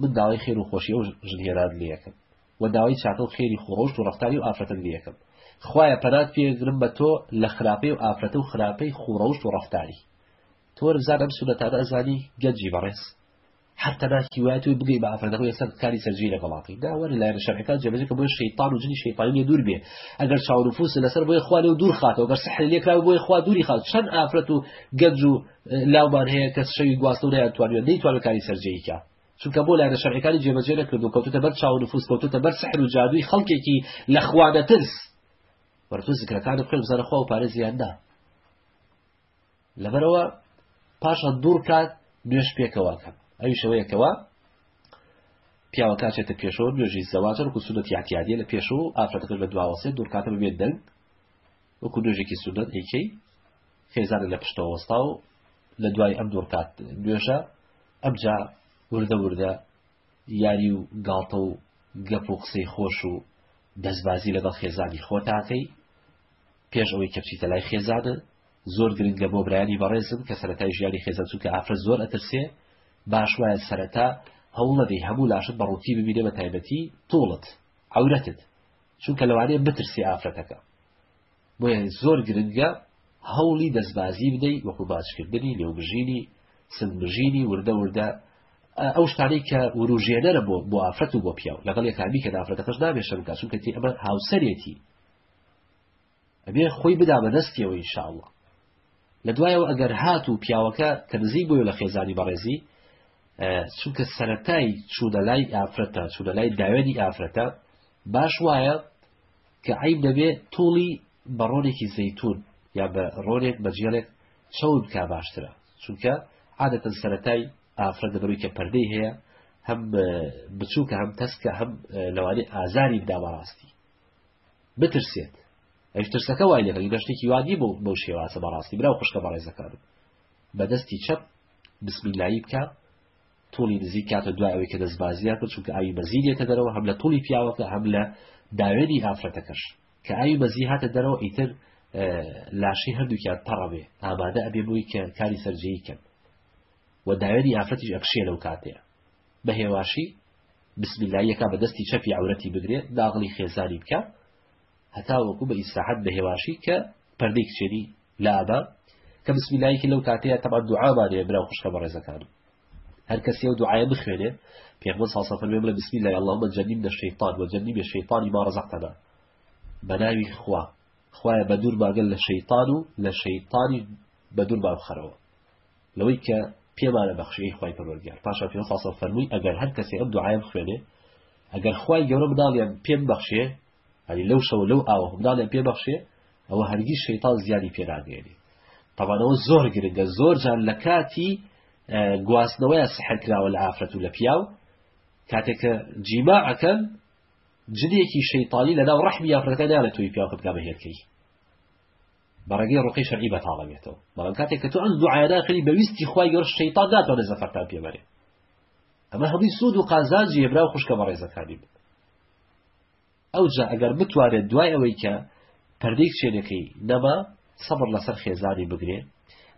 من داوای خێر و خۆشی ئەو ژنهێنان لێکم و داوای چاکە و خێری خۆڕۆشت و ڕەفتاری ئەو ئافرەتەت لێکم خوایە پەنات پێگرم بە تۆ لە خراپەی و ئافرەتە و خراپەی خوڕەوشت و ڕەفتاری تۆر بزان ئەم سونەتانە ئەزانی گەنجی بەڕێز هەر تەنها هیوایەت و بگەی بە ئافرەتەکە یەسەر کاری سەرجی لەگەڵاکەی داوەری لایەنە شەرعەکان جێبەجێ کە بۆی شەیطان و جنی شەیطانی لێ دوور بێ ئەگەر چاونفوس لەسەر بۆی خوا لێ دوور خاتەوە گەر سحر لێ کراوە بۆی خوا دووری خات چەند ئافرەت و گەنج و لامان هەیە کەس شەوی گواستن و نەیانتوانیوە نەیتوانێت کاری سەرجێی کا چونکە بۆ لایەنە شەرعیەکانی جێبەجێ نەکرد و کەوتوتە بەر چاو نفوس کەوتوتە بەر سحر و جادووی خەڵکێکی لە خوا نەترس وەرتۆ زیکرەکانت خوێن بزانە خوا و پارێزیان نا لەبەرەوە پاشان دوور کات نوێش پێکەوە کەم ئەوی شەوەیەکەوە پیاوە کاچێتە پێشەوە نوێژی زەواجر و سونەت یاکیادیە لە پێشەوە ئافرەتەکە لە دواوەسێ دوورکاتە بێت دەنگ وەکو نوێژێکی سونەت ئەیکەی خێزانە لە پشتەوە وەستا و لە دوای ئەم دوو ڕکات نوێژە ئەمجا وردە وردە یاری و گاڵتە و گەپ و قسەی خۆش و دەستبازی لەگەڵ خێزانی خۆ تاکەی پێش ئەوەی کە بچیتە لای خێزانە زۆر گرنگە بۆ برایانی بەڕێزم کە سەرەتای ژیانی خێزان چونکە ئافرە زۆر ئەترسێ باش وایە سەرەتا هەوڵەدەی هەموو لاشت بە ڕووتی ببینێ بە تایبەتی توڵت عورەتت چونکە لەوانەیە بترسی ئافرەتەکە بۆیە زۆر گرنگە هەوڵی دەستبازی بدەیت وەکو ماچکردنی، لێوبژینی، سنگبژینی، وردە وردە ئەو شتانەی کە وروژێنەرە بۆ بۆ ئافرەت و بۆ پیاو لەگەڵ یەکا بیکەن ئافرەتەکەش نابێ شەرم بکات چونکە تێ ئەمە هاوسەرێتی ئەبێ خۆی بدا بە دەستیەوە ئینشاءاللە لە دوایەوە ئەگەر هات و پیاوەکە کە نزیک بووە لە خێزانی بەڕێزی چونکە سەتای چوونە لای ئافرەتە چوونە لای داوێنی ئافرەتە باش وایە کە عەیب دەبێ توڵی بە ڕۆنێکی زەیتون یان بە ڕۆنێک بە جێڵێک چەور بکا باشترە چونکە عادەتەن سەرەتای ئافرەت لەبەروی کە پەردەی هەیە هەم بچووکە هەم تەسکە هەم لەوانێ ئازاری بدا بەڕاستی بترسێت ئەش ترسەکە وای لەگەڵی بەشتێکی وادی بۆ بەو شێوازە بەڕاستی برا و خوشکە بەڕێزەکانم بەدەستی چەپ بسمیلایی بکە توڵی نزیک کاتە دوای ئەوەی کە دەست بازیان کرد چونکە ئاوی مەزی دێتە دەرەوە هەم لە توڵی پیاوەکە هەم لە داوێنی ئافرەتەکەش کە ئاوی مەزی هاتە دەرەوە ئیتر لاشەی هەردووکیان تەڕەبێ ئامادە ئەبێ بۆی کە کاری سەررجەی کەن و داوێنی ئافرەتیش ئەکشێ لەو کاتەیە بە هێواشی بسم اللهەکە بە دەستی چەپی عورەتی بگرێت داغڵی خێزانی بکە هەتاوەکو بە ئیسراحەت بە هێواشی کە پەردەی کچێنی لا ئەبا کە بسم اللە یەکی لەو کاتەیە تەبعەن دوعامان هەیە برا و خوشکە بەڕێزەکانم هەر کەسی ئەو دوعایە بخوێنێ پێغمبەر صلی الله علیه و بڵێ بسم الله اللهم جنبنا الشیطان و جنب الشیطان ما رزقتنا بەناوی خوا خوایە بە دوور باگەل لە شەیطان و لە شەیطانی بە دوور بابخەرەوە لەوەی کە پێمانە بەخشی خوای پەروەردگار پاشا پێ ساسە فەرمووی ئەگەر هەر کەسی ئەم دوعایم خوێنێ ئەگەر خوای گەورە مناڵیان پێم بەخشێ یانی لەو شەوە لەو ئاوە منداڵیان پێ بەخشێ ئەوە هەرگیز شەیتان زیانی پێ ناگەیەنێ تابان ئەوە زۆر گرنگە زۆر جار لە کاتی گواستنەوەیان سحر کراوە لە ئافرەت و لە پیاو کاتێکە جیماعەکەن جنێکی شەیتانی لە ناو ڕحمی یافرەکە نالە توی پیاوکە بکە بە هێرکەی بەڕێگەی ڕقی شەرعی بەتاڵە بێتەوە بەڵام کاتێک کە تۆ ئەم دوعادا خەری بەویستی خی گەۆر شەیتان ناتوانێت زەفەرتان پێبەرێ ئەمە هەمووی سوود و قازانجی هێبرا و خوشکە بە ڕێزەکانی ئەوجا ئەگەر بتوانێت دوای ئەوەی کە پەردەی کچێنەکەی نەما سەبر لەسەر خێزانی بگرێ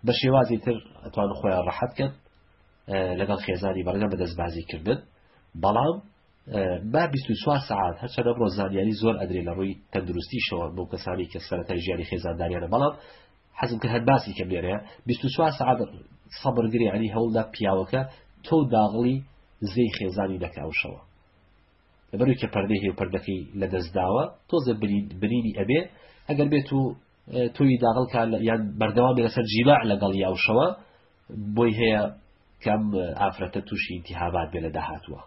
بە شێوازی تر ئەتوان خۆیان ڕەحەت کەن لەگەڵ خێزانی بەڵگە بەدەست بازی کردن بەڵام با 24 سعات هەرچە دەبڕۆ زانیاری زۆر ئەدرێ لە ڕووی تەندروستیشەوە بۆ کەسانی کە سەرەتای ژیانی خێزانداریانە بەڵام حەزم کە هەر باسی کە بێرەیە 24 سعات سەبرگری علی هەوڵدا پیاوەکە تۆ داغڵی زێی خێزانی دەکاوشەوە لەبەروی کە پەردەی هەیە و پەردەکەی لە دەست داوە تۆزێ برینی ئەبێ ئەگەر بێت و تۆی داغڵ کار یان بەردەوامی لەسەر جیماع لەگەڵ یاوشەوە بۆی هەیە کەم ئافرەتە تووشی ئینتیهابات بێ لە داهاتوە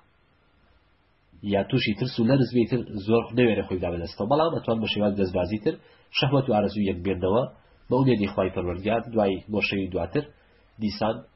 یا تووشی ترس و لەرز بێتر زۆر نەوێرە خۆی دا بەدەستەوە بەڵام ئەتوان بە شێوان دەستبازی تر شەهوەت و ئارزوو یەک بێنەوە بە ئومێدی خی پەروەردگار دوای بۆ شەوی دواتر دیسان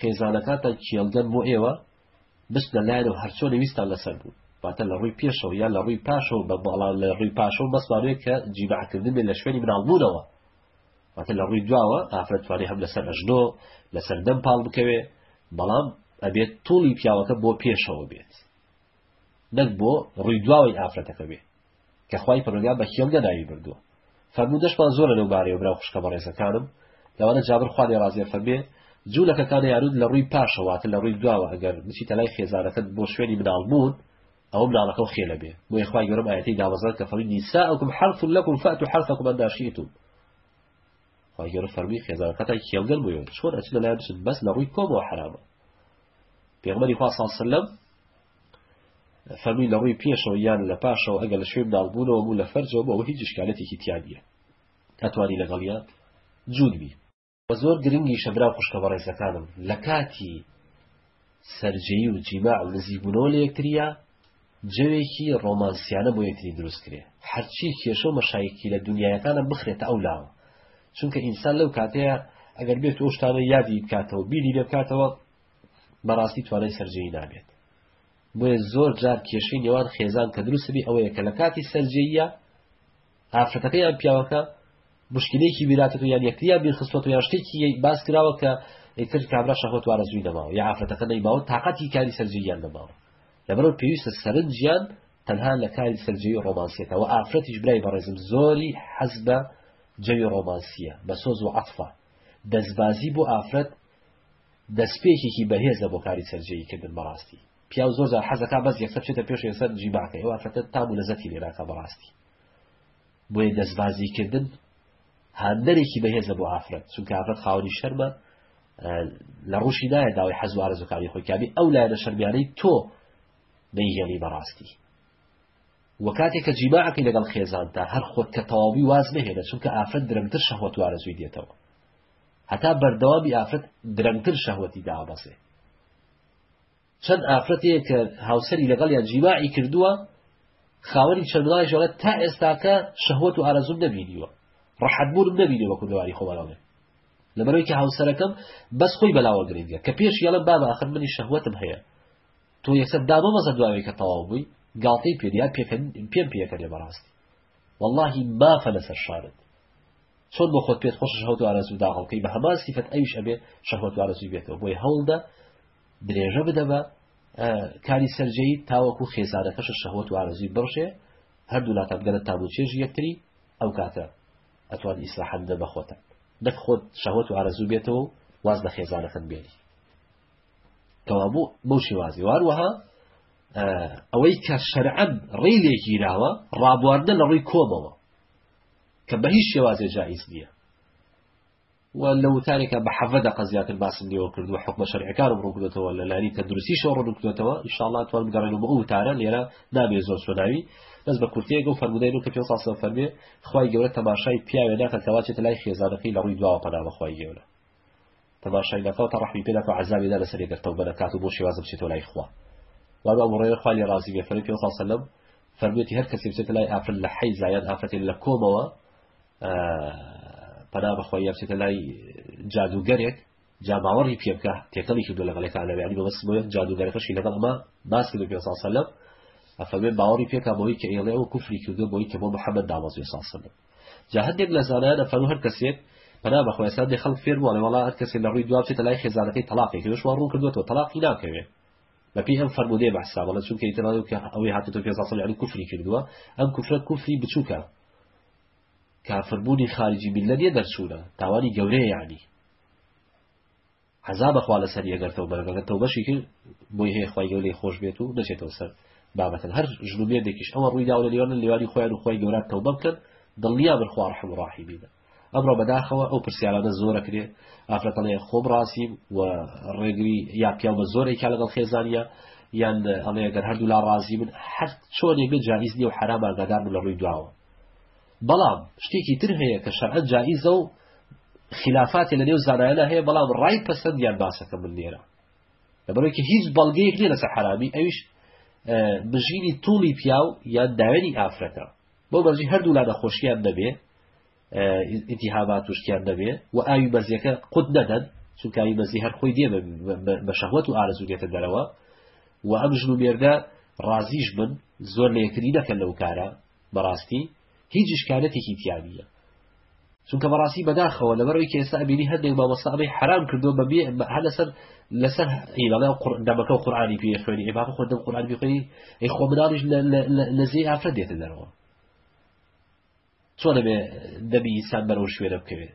خێزانەکانتان کێڵگەن بۆ ئێوە، بچنە لایان و هەرچۆن ویستتان لەسەر بوون، واتە لە ڕووی پێشەوە یان لە ڕووی پاشەوە بە بەڵام لە ڕووی پاشەوە بەسمان وێ کە جیماعکردن بێ لە شوێنی مناڵبوونەوە، واتە لە ڕووی دواوە ئافرەت توانێ هەم لەسەر ئەژنۆ لەسەر دەم پاڵ بکەوێ بەڵام ئەبێت توڵی پیاوەکە بۆ پێشەوە بێت نەک بۆ ڕووی دواوەی ئافرەتەکە بێ کە خوای پەروەردگار بە کێڵگە ناوی بردووە فەرموودەشمان زۆرە لەو بارەیەوە برا و خوشکە بەڕێزەکانم لەوانە جابر خوا لێ ڕازی فەرمێ جوولەکەکانی یارود لە ڕووی پاشە واتە لە ڕووی دواوە ئەگەر بچیتە لای خێزانەکەت بۆ شوێنی مناڵبوون ئەو مناڵەکە و خێلە بێ بۆ یخوای گەورم ئاەتی دابەزان کە فەرمی نیساکم حرف لەکم فات و حرفەکم ئەنداشیتون خی گەورە فەرمی خێزانەکەتان کێڵگەن بۆ چۆن ئەچ لە لای بچن بەس لە ڕووی کۆمەوە حرامە پێغمەری خوا ساسلم فەرمووی لە ڕووی پێشەوە یان لە پاشەوە ئەگەر لە شوێن ناڵبوونەوە بوو لە فەرجەوە بۆ ئەوە هیچ ئیشکالەتێکی تیا نییە ئەتوانی لەگەڵیە جوود بی و زۆر گرنگیشە برا و خوشکە بەڕێزەکانم لە کاتی سەرجەی و جیما و نزیبوونەوە لە یەکتریا جەوێکی ڕۆمانسیانە بۆ یەکتری دروست کرێ هەرچی کێشە و مەشایکی لە دنیایەکانە بخرێتە ئەو لاوە چونکە ئینسان لەو کاتەیە ئەگەر بێت ئەو شتانە یادی بکاتەوە بینی لێ بکاتەوە بەڕاستی توانای سەرجێی نابێت بۆیە زۆر جار کێشەی نێوان خێزان کە دروستبی ئەوەیە کە لە کاتی سەرجێیە ئافرەتەکە یان پیاوەکە مشکلێکی بیراتێت و یان یەکتریان بیرخستوەوە یا شتێکی باس کراوە کە ئیتر کابرا شەهوت وارەزووی نەماوە یا ئافرەتەکە نەیماوە تااقەتی کاری سەرجیان نەماوە لەبەرەوە پێویستە سەرنجیان تەنها لە کاری سەرجەوی ڕۆمانسیەکە و ئافرەتیش برای بەڕێزم زۆری حەز بە جەوی ڕۆمانسیە بە سۆز و عفا دەستبازی بۆ ئافرەت دەسپێکێکی بەهێزە بۆ کاری چەرجێیی کردن بەڕاستی پیاو زۆر جار حەزەکا بەس یەکسەر بچێتە پێش یەکسەر جیماکە ئەو ئافرەتە تام و لەزەتی لێ ناکا بەڕاستی بۆیە دەستبازی کردن هاندەرێکی بەهێزە بۆ ئافرەت چونکە ئافرەت خاوەنی شەرمە لە ڕوشی نایە داوای حەزوارە زۆکانی خۆی کابی ئەو لایەنە شەرمیانەی تۆ دەیهێڵی بەڕاستی وە کاتێک کە جیماعەکەی لەگەڵ خێزاندا هەر خۆت کە تەواوی واز نهێنە چونکە ئافرەت درەنگتر شەهوەت وارەزوی دێتەوە هەتا بەردەوامی ئافرەت درەنگتر شەهوەتی دابەزێ چەند ئافرەتەیە کە هاوسەری لەگەڵیان جیماعی کردووە خاوەنی چەند منداڵیش دەڵێت تا ئێستاکە شەهوەت و ئارەزوم نەبینیوە ڕەحەتبوونم نەبینی وەکو لەواری خۆمانڵێ لەبەرەوەی کە هاوسەرەکەم بەس خۆی بەلاوە گرنگە کە پێش یاڵە بابا ئاخر منی شەهوەتم هەیە تۆ یەکسەر دامەمەزە دواوێکە تەواو بووی گاڵتەی پێدیا پێکەن پێم پێکەێ بەڕاستی وەڵاهی مافە لەسەر شانت چۆن بۆ خۆت پێت خۆش هەوت ئارەزوو داغڵکەی بە هەمان سیفەت ئەویش ئەبێ شەهوەت ئارەزوی بێتەوە بۆی هەوڵدە درێژە بدە بە کاری سەررجەی تاوەکو خێزانەکەش شەهوەت و ئارەزوی بڕشێ هەردوو لاتان گەرە تابوو چێژی یەکتری ئەو کاتە ئەتوان ئیسراحەت دە بەخۆتە نەک خۆت شەهوەت و ئارەزوو بێتەوە واز لە خێزانەکەت بێنی کەوابوو بەو شێوازی واروەها ئەوەی کە شەرعەن ڕێی لێگیراوە ڕابواردە لە ڕووی کۆمەوە کە بە هیچ شێوازێ جایز نییە و لە وتارێکە بە حەڤە دە قەزیاتر باسم لێوە کرد و حکومە شەرعەکان و ڕووکردێتەوە لە لانی تەندروستی شەوە ڕووکردێتەوە ئیشاڵات توان گەڕێن و بە ئەو وتارە لێرە نابێ زۆر سۆناوی بەس بە کورتەیەگە و فەرمودەی و کە پێ ساسە فەرمێ خی گەورە تەماشای پیاوێ ناکە کەواچێت لای خێزانەکەی لە ڕووی دواوە پەنا بەخوای گەورە تەماشای ناکا و تا ڕەحمی پێ ناکا و عەزابی دا لەسەری گەر تەوبە نەکات و بەو شێوازە بچێتەوە لای خوا. وە ئەبو هورەیرە خوای لێ ڕازی بێ فەرمی پێ سەڵ سەلەم فەرموویەتی هەر کەسێ بچێتە لای ئافرەت لە حەیزا یان ئافرەتێ لە کۆمەوە پەنا بەخوای یا بچێتە لای جادوگەرێک جا باوەڕی پێ بکە تێکەڵی کردو لەگەڵێکا لەوێنی بە بەس بۆیە جادوگەرەکەشی لەگەڵ ئەمە باس کرد پێ سەلەم ئەفەرمێ باوەڕی پێکا بۆی کە ئێڵێ و کوفری کردو بۆی کە بۆ محەممەد داوەزێ ساسەلەم جا هەندێک لە زانایان ئەفەرموون هەر کەسێک پەنا بە خوا ئێستا دێ خەڵک فێر بووە ئەڵێ وەڵا هەر کەسێک لە ڕووی دوا بچێتە لای خێزانەکەی تەڵاقی کەوێ شوان ڕوون کردووەتەوە تەڵاقی ناکەوێ بەپێی ئەم فەرموودەیە بە حسابە لە چونکە ئیتر ئەوەی کە ئەوەی هاتێتەوە پێنج ساڵ یعنی کوفری کردووە ئەم کوفرە کوفری بچووکە کافربوونی خارجی میللەت نیە دەرچوونە تاوانی گەورەیە یعنی عەزابە خوا لەسەری ئەگەر تەوبە نەکات گەر تەوبەشی کرد بۆی هەیە خوای گەورە لێی خۆش بێت و نەچێتەوە سەر بابەتن هەر ژن و مێردێکیش ئەوە ڕووی داوە لە نێوان لێوانی خۆیان و خوای گەورە تەوبە بکەن دڵنیا بن خوا ڕەحم و ڕاحیمینە ئەمڕۆ بەداخەوە ئەو پرسیارانە زۆرە کرێ ئافرەتەڵێ خۆم ڕاستیم و ڕێگری یا پیاو بە زۆر ئەیکا لەگەڵ خێزانە یان ئەڵێ گەر هەردوو لا ڕازی من هەر چۆنێک بێت جاییز نیە و حرام ئاگادار بن لە ڕووی دواوە بەڵام شتێکی تر هەیە کە شەرعەن جائیزە و خلافاتی لە نێو زانایانە هەیە بەڵام ڕای پەسەندیان باسەکە من لێرە لەبەرەوەکی هیچ بەڵگەیەک نیە لەسەر حرامی ئەویش بژینی توڵی پیاو یان داوێنی ئافرەتە بۆ بەرجی هەردوو لا نەخۆشیان دەبێ ئینتیهابات وشتیان دەبێ و ئاوی بەزیەکە قوت نەدەن چونکوی بەزی هەر خۆی دێ بە شەهوت و ئارزو دێتە دەرەوە و ئەم ژن و مێردە ڕازیش بن زۆر لەکتری دەکەن لەو کارە بەڕاستی هیچ اشکالەتێکی تیا نیە چونکە بەڕاستی بەداخەوە لەبەر ئەوی کە ئێستا ئەبینی هەندێک مامۆستا ئەمەی حەرام کردووە بە بێ بە هەر لەسەر لەسەر ئی بەڵێ ئەو قوڕ دەمەکە و قورئانی پێ خوێنی ئێ بابە خۆ دەم قورئان پێ خوێنی ئەی خۆ مناڵیش لە لە لە لە زێی ئافرەت دێتە دەرەوە چۆن دەبێ دەمی ئینسان بەرەو شوێنە بکەوێت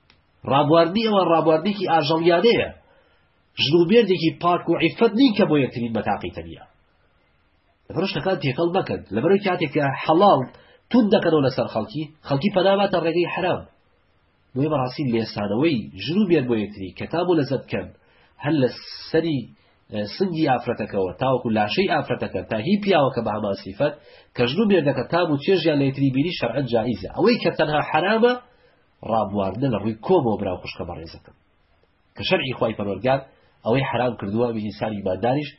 ڕابواردنی ئەوان ڕابواردنێکی ئاژەڵیانەیە، ژن و مێردێکی پاک و عیفەت نین کە بۆ یەکترین بەتاقی تەنیا. لەبەر شتەکان تێکەڵ مەکەن، لەبەرەوەی کاتێک کە حەڵاڵ توند دەکەنەوە لەسەر خەڵکی، خەڵکی پەناباتە ڕێگەی حەرام. بۆیە بەڕاستی لێسانەوەی ژن و مێرد بۆ یەکتری کە تام و لەزەت بکەن هەر لە سەری سنگی ئافرەتەکەەوە تاوەکو لاشەی ئافرەتەکە تا هی پیاوەکە بە هەمان سیفەت کە ژن و مێردەکە تام و چێژیان لە یەکتری بینی شەرعەت جائیزە ئەوەی کە تەنها حەرامە ڕابواردنە لە ڕووی کۆمەوە برا و خوشکە بەڕێزەکەم کە شەرعی خوای پەروەردگار ئەوەی حەرام کردووە ئەوی ئینسان ئیمانداریش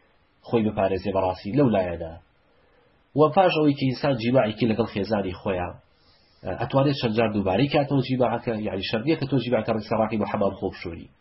خۆی بپارێزێ بەڕاستی لەو لایەنە و پاش ئەوەی کە ئینسان جیماعێکی لەگەڵ خێزانی خۆیان ئەتوانێت چەندجار دووبارەی کاتەوە جیماعەکە یعنی شەرنیە کە تۆ جیماعەکە ڕیسەڕاقی بە حەمام خۆ بشۆری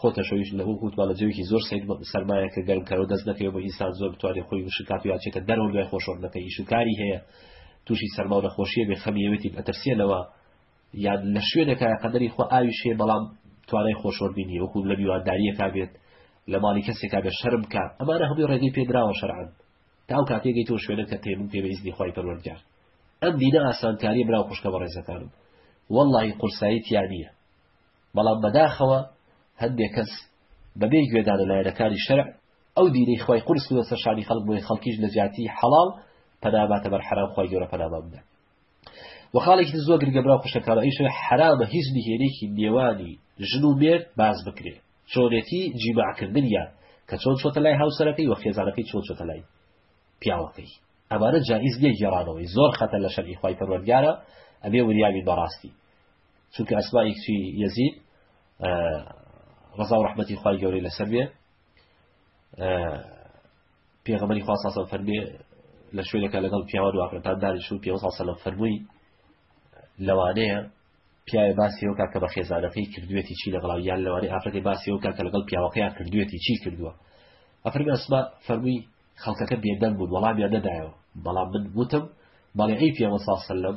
خۆ تەشەویش لهو وتمان لە جەوێکی زۆر سەیر و سەرمایە کە گەرم کەرەوە دەست نەکەوێ بۆ ئینسان زۆر بتوانێ خۆی وشک کات و یا چێتە دەرەوە دوای خۆشۆردنەکە ئیش و کاری هەیە تووشی سەرما و نەخۆشیە بێ خەمی ئەوێتی و ئەترسێ لەوە یان لە شوێنێکە قەدەری خۆ ئاویش هەیە بەڵام توانای خۆشۆردنی نیە وەکو لە میوانداریەکە بێت لە ماڵی کەسێکا بێ شەرم کا ئەمانە هەمووی ڕێگەی پێدراوە شەرعن تا ئەو کاتێگەی تۆ شوێنە کە تێمون پێ بە ئیزنی خۆی پەروەردگار ئەم دینە ئاسانکاری برا خوشکە بەڕێزەکانم واللهی قورسایی تیا نییە بەڵام بەداخەوە هەندێک کەس بەبێ گوێدان لە لایەنەکانی شەرع ئەو دینەی خوای قورس کردە سەر شانی خەڵک بۆیە خەڵکیش لە جیاتی حەڵاڵ پەنا باتە بەر حەرام خوای گەورە پەنامان بدات و خاڵێکی تر زۆر گرنگە برا خوشکەکانە ئەویش حەرامە هیچ نهێنێکی نێوانی ژن و مێرد باز بکرێ چۆنێتی جیماعکردنیان کە چۆن چۆتە لای هاوسەرەکەی وە خێزانەکەی چۆن چۆتە لای پیاوەکەی ئەمانە جایز نییە گێڕانەوەی زۆر خەتە لە شەرعی خوای پەروەردگارە ئەبێ وریاوی بەڕاستی چونکە ئەسمائی کچی یەزید ڕزا و ڕحمەتی خی گەورەی لەسەر بێ پێغەمەری خوا ساسە فەرمێ لە شوێنەکە لەگەڵ پیاوان واپەتان دانیش و پێ ساسە لە فەرمووی لەوانەیە پیاوە باسیەوەکە کە بە خێزانەکەی کردوێتی چی لەگەڵاو یان لەوانەیە ئافرەتی باسیەوەکە کە لەگەڵ پیاوەکەیان کردوێتی چی کردووە ئەفرمی ئەسما فەرمووی خەڵکەکە بێدەنگ بوون وەڵامیان نەدایەوە بەڵام من وتم بەڵێ ئەی پیاوە ساسە لەم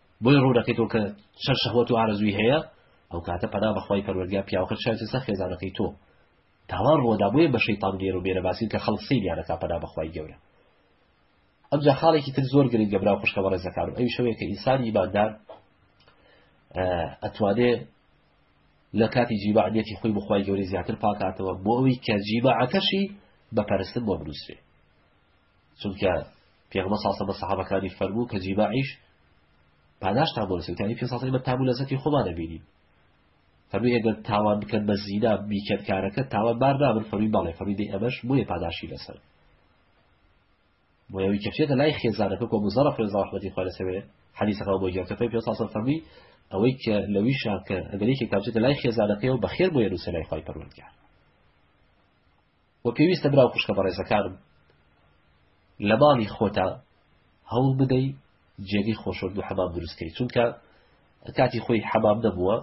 بۆی ڕوونەکەیتەوە کە چەند شەهوەت و ئارەزووی هەیە، ئەو کاتە پەنا بە خوای پەروەردگار پیاوەکە چاوێتە سەر خێزانەکەی تۆ تاوان ڕووەدا بۆیە بە شەیتان نێر و بێرە باسیت کە خەڵک سەیریان ئەکا پەنا بە خوای گەورە. ئەمجا خاڵێکی تر زۆر گرنگە برا و خوشکە بەڕێزەکانم ئەویش ئەوەیە کە ئینسانی ئیماندار ئەتوانێ لە کاتی جیماع نیەتی خۆی بۆ خوای گەورەی زیاتر پاکاتەوە بۆ ئەوی کە جیماعەکەشی بە پەرستن بۆ بنووسێ چونکە پێغەمبەر ساسە بە سەحابەکانی فەرموو کە جیماعیش پاداشتان بۆ لەسەر تانی پێ ساسە ئێمە تابوو لەزەتی خۆمان دەبینین فەرمی ئەگەر تاوان بکەن بە زینا بیکەن کارەکە تاوان بار نابن فەرمی بەڵێ فەرمی دەی ئەمەش بۆیە پاداشی لەسەر بۆیەوی کەچێتە لای خێزانەکە کۆ بزەڕە پێ زاحمەتی خۆ لەسەوێ حەدیسەکە بۆ گیرکە پێ پێ ساسە فەرمی ئەوەی کە لەوی شاکە ئەگەرێکی کاچێتە لای خێزانەکەی و بەخێر بۆیە نووسە لای خی پەروەگار وە پێویستە برا و خوشکە بەڕێزەکانم لە ماڵی خۆتا هەوڵ بدەی جێگەی خۆشۆر و حەمام دروستکەی چونکە کاتی خۆی حەمام نەبووە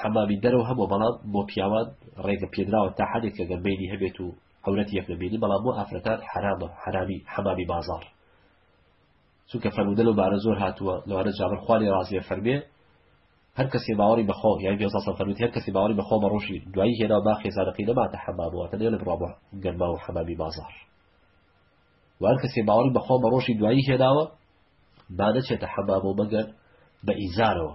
حەمامی دەرەوە هەبوو بەڵام بۆ پیاوان ڕێگە پێدراوە تا حەدێک کە گەمبینی هەبێت و عورەت یەک نەبینی بەڵام بۆ ئافرەتان حرامە حرامی حەمامی بازار چونکە فەرموودە لەو بارە زۆر هاتووە لەوانە جابر خوا لێی ڕازی بێ فەرمێ هەر کەسێ باوەڕی بە خۆ یان پێ سەسە فەرمووتی هەر کەسی باوەڕی بە خۆ بە ڕۆژی دوایی هێنا با خێزانەکەی نەباتە حەمام واتە نێ لە بڕابە گەرما و حەمامی بازار و هەر کەسێ باوەڕی بە خۆ بە ڕۆژی دوایی هێناوە با نەچێتە حەمام و مەگەر بە ئیزارەوە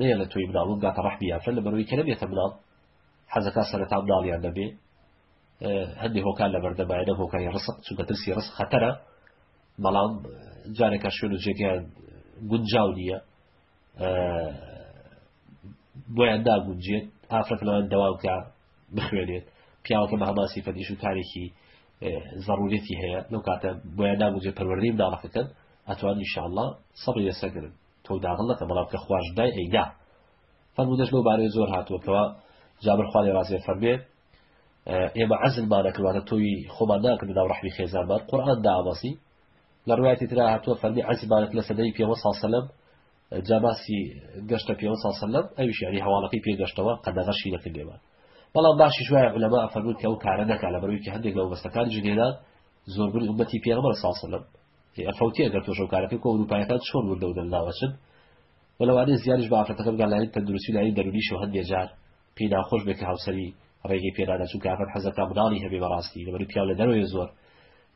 نەیەڵێ تۆی مناڵ بمداتە ڕەحمی ئافرەت لەبەرەوەی کە نەبێتە مناڵ حەزەکا سەرەتا مناڵیان نەبێ هەندێک هۆکار لە بەردەمایە نە هۆکاری ڕسق چونکە ترسی ڕسق خەتەرە بەڵام جارێکە شوێن و جێگەیان گونجاو نییە بۆیان داگونجێت ئافرەت لەوان دەوامکە بخوێنێت پیاوەکە بە هەماسی فەدیش و کارێکی ضرورێتی هەیە لەو کاتە بۆیان ناگونجێت پەروەردەی مناڵەکەکەن ئەتوان نیشاءله سەبی لەسەگرن تۆ داغل نەکە بەڵام کە خواش دای ئەی دا. فەرموودەش لەو بارەیە زۆر هاتووە کەوا جابر خوا لێ ڕازی بێت فەرموێ ئێمە عەزلمان نەکرد واتە تۆوی خۆمان ناکرد لەناو ڕەحمی خێزانمان قورئان دامەزی لە ڕوایەتی ترا هاتووە فەرمی عەزلمانت لە سەدەی پێوە ساڵ سەلەم جا باسی گەشتە پێوە ساڵ سەلەم ئەویش یاری هەواڵەکەی پێگەشتەوە قەدەغەشی نەکرد لێمان بەڵام باشی شوایە عولەما ئەفەرمون کە ئەو کارە نەکا لە بەرویکە هەندێک لە وەستەکانی جنێدان زۆربەی ئومەتی پێغەمبەر ساڵ سەلەم ئەی ئەفەوتی ئەگەر تۆش ئەو کارەکەی کۆ ئەوروپایەکان چۆن وردە و دەنگداو ئەچن و لەوانەیە زیانیش بە ئافرەتەکە بگات لایەنی تەندروستی و لایەنی دەروونیشەوە هەندێ جار پێی ناخۆش بێت کە هاوسەری ڕێگەی پێ نادات چونکە ئافرەت حەز دەکات منداڵی هەبێ بەڕاستی لەبەر پیاو لە دەرەوەیە زۆر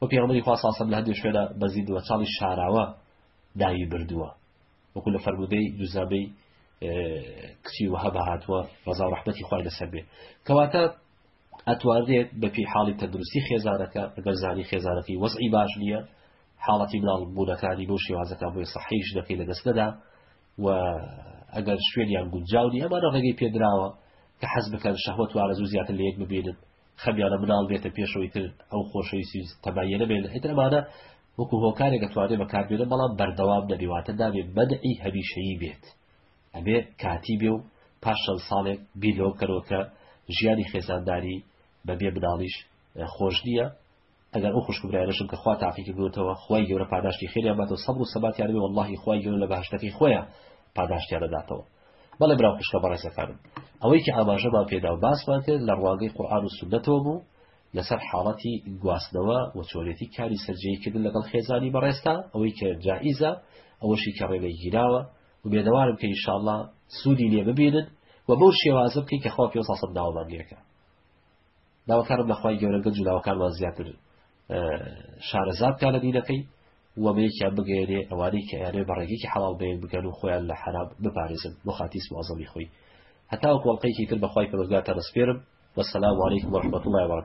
و پێغەمبەری خوا صلی الله لە هەندێ شوێنە بەزید و چاڵی شاراوە داوی بردووە وەکو لە فەرمودەی دوزابەی کچی وهب هاتووە ڕزا و ڕحمەتی خوای لەسەر بێ کەواتە ئەتوانرێت بە پێی حاڵی تەندروستی خێزانەکە، بەرزانی خێزانەکەی وەزعی باش نییە، حاڵەتی مناڵ بوونەکانی بەو شێوازە کابوویە سەحی ژنەکەی لە دەست نەدا و ئەگەر شوێنیان گونجاو نیە ئەمانە ڕێگەی پێدراوە کە حەز بکەن شەهوەت و ئارەزوو زیاتر لە یەک ببینن خەمیانە مناڵ بێتە پێشەوەی تر ئەو خۆشەویستی تەماییە نەبێت ئیتر ئەمانە وەکو هۆکارێک دەتوانێت بەکاربێنە بەڵام بەردەوام نەبێ واتە نابێت مەنعی هەمیشەیی بێت ئەبێ کاتی بێ و پاش چەند ساڵێک بیر لەوە بکەنەوە کە ژیانی خێزانداری بە بێ مناڵیش خۆش نییە، ئەگەر ئەو خوشک و برایانەشم کە خوا تاقی کردووەتەوە خوای گەورە پاداشتی خێریان باتەوە سەبر و سەباتیان هەبێ وەڵڵاهی خوای گەورە لە بەهەشتەکەی خۆیان پاداشتیان دەداتەوە. بەڵێ برا و خوشکە بەڕێزەکانم ئەوەی کە ئاماژەمان پێدا و باسمان کرد لە ڕوانگەی قورئان و سوننەتەوە بوو لەسەر حاڵەتی گواستنەوە و چۆنێتی کاری سەرجێیکردن لەگەڵ خێزانی بەڕێزتا ئەوەی کە جائیزە ئەوەشی کە ڕێگەی گیراوە و بێدەوارم کە ئینشاڵڵا سوودی لێ ببینن و بەو شێوازە بکەین کە خوا پێنج ساڵ سەد داوامان لێ کە داواکارم لە خوای گەورە گەنج و لاوەکانمان زیاتر شارەزا بکا لە دینەکەی و بەیەکیان بگەێنێ ئەوانەی کە یانێ بە ڕێگەیەکی حەڵاڵ بەیەک بگەن و خۆیان لە حەرام بپارێزن بۆ خاتیس وازەڵی خۆی هەتاوە کۆڵقەیەکی تر بەخوای پەرۆزگار تا دەسپێرم والسلام عليكم ورحمة الله وبركاته